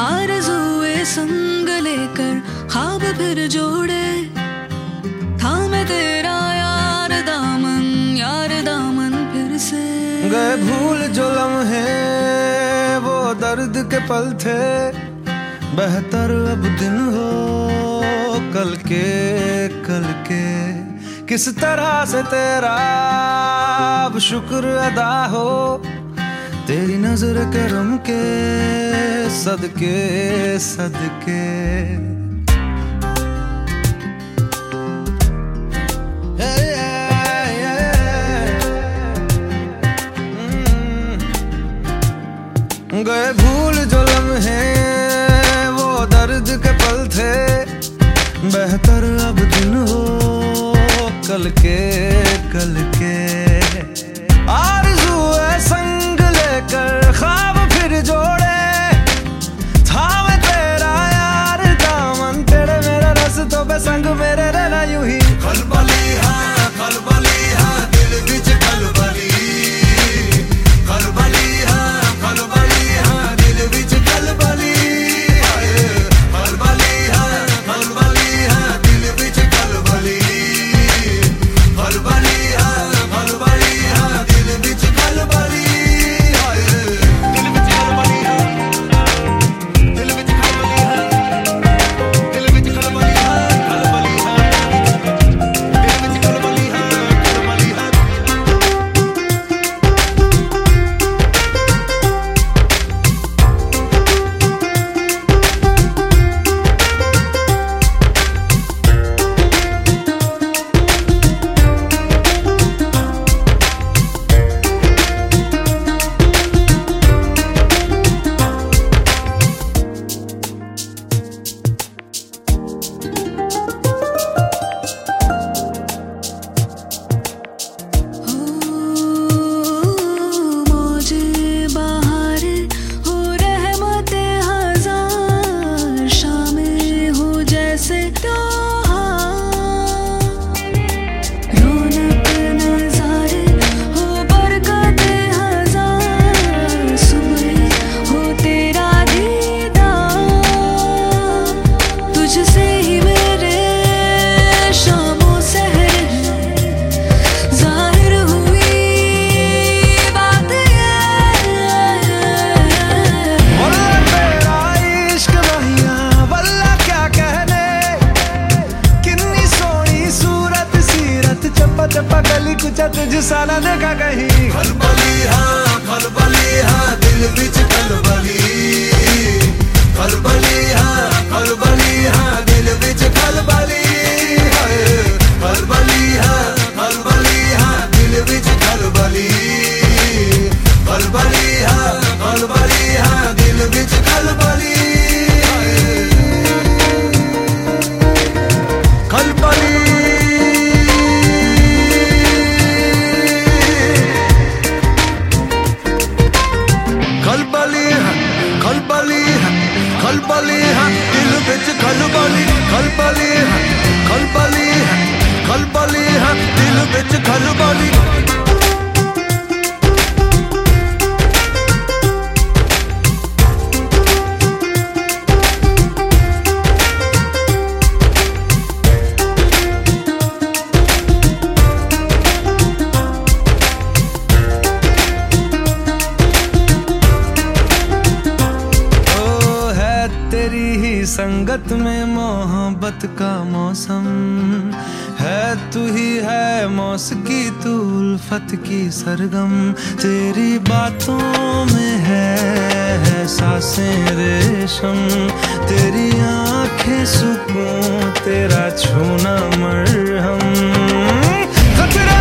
आरजुए संग लेकर खाब फिर जोड़े। था मैं तेरा यार दामन यार दामन फिर से। गए भूल जो लम्हे, वो दर्द के पल थे। बेहतर अब दिन हो कल के कल के। किस तरह से तेरा अब शुक्र अदा हो तेरी नज़र करम के, सदके सदके। गए भूल जो लम्हे, वो दर्द के पल थे। बेहतर अब दिन हो कल के कल के। आरज़ू है संग चप्पा कुछ तुझ साला देखा कहीं। खलबली हाँ खलबली हाँ दिल बिच खलबली। खलबली संगत में मोहब्बत का मौसम है तू ही है मौसकी तू उल्फत की सरगम। तेरी बातों में है, है साँसें रेशम। तेरी आँखें सुकून तेरा छूना मरहम। खतरा